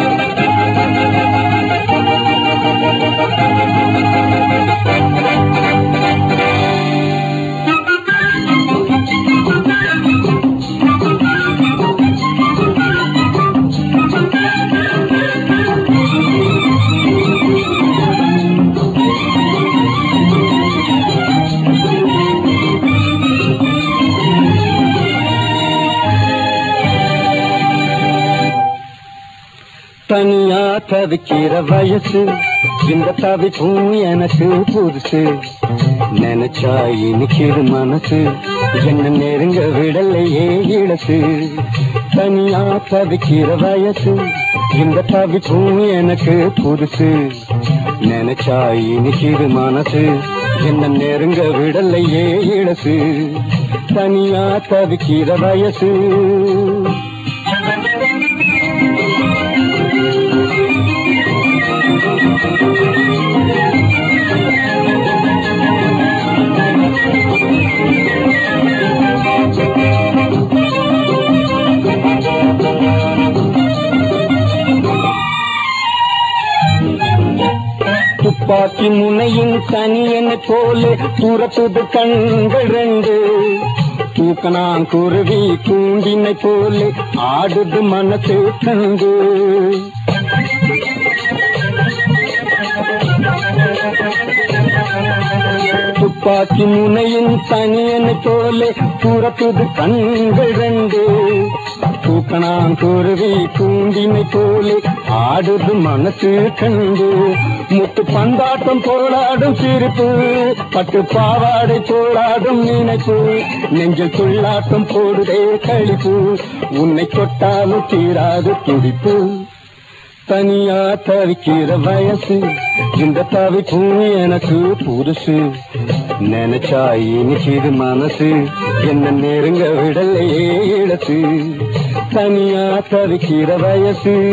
you. தனியா தவிக்கிற வயசு இந்த தவிப்பும் எனக்கு புதுசு. நினைச்சா இனிக்கிற மனசு என்ன நெருங்க விடலையே இழசு தனியா தவிக்கிற வயசு இந்த தவிப்பும் எனக்கு புதுசு. நினைச்சா இனிக்கிற மனசு என்ன நெருங்க விடலையே இழசு தனியா தவிக்கிற வயசு. துப்பாக்கி முனையின் தனியன் போல துரத்துது கண்கள் ரெண்டு. தூக்கணான் குருவி கூண்டினை போல ஆடுது மனசு கண்டு. துப்பாக்கி முனையின் தனியன் தோலை துரத்துது கண்கள் ரெண்டு. தூக்கணாம் குருவி கூண்டினை போலே ஆடுது மனசு கண்டு. முத்து பந்தாட்டம் போராடும் சிரிப்பு பட்டு பாவாடை போராடும் நினைப்பு. நெஞ்சில் துள்ளாட்டம் போடுதே கழிப்பு உன்னை தொட்டாலும் தீராது துடிப்பு. தனியா தவிக்கிற வயசு இந்த தவிக்கும் எனக்கு புதுசு நினைச்சா இனிச்சிது மனசு. என்ன நெருங்க விடலையே இழத்து. தனியா தவிக்கிற வயசு.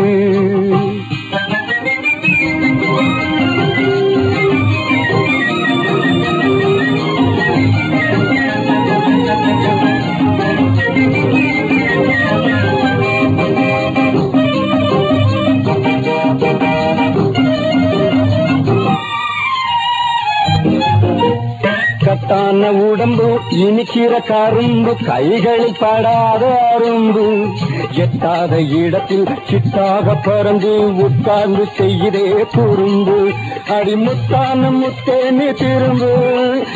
கட்டான உடம்பு இனிக்கிற கரும்பு கைகளில் படாத அரும்பு. எட்டாத இடத்தில் சிட்டாக பறந்து உட்கார்ந்து செய்கிறே குறும்பு. அடிமுத்தான முத்தேனி திரும்பு.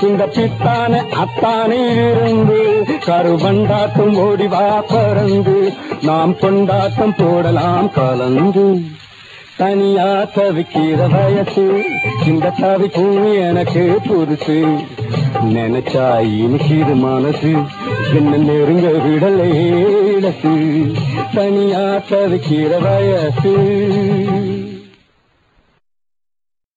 இந்த பித்தான அத்தானே இருந்து கருவண்டாட்டம் ஓடிவா பறந்து. நாம் கொண்டாட்டம் போடலாம் கலந்து. தனியா தவிக்கிற வயசு இந்த தவிக்கும் எனக்கு புதுசு. நினைச்சா இனிக்கிது மனசு என்ன நெருங்க விடலே இழசு தனியா தவிக்கிற வயசு.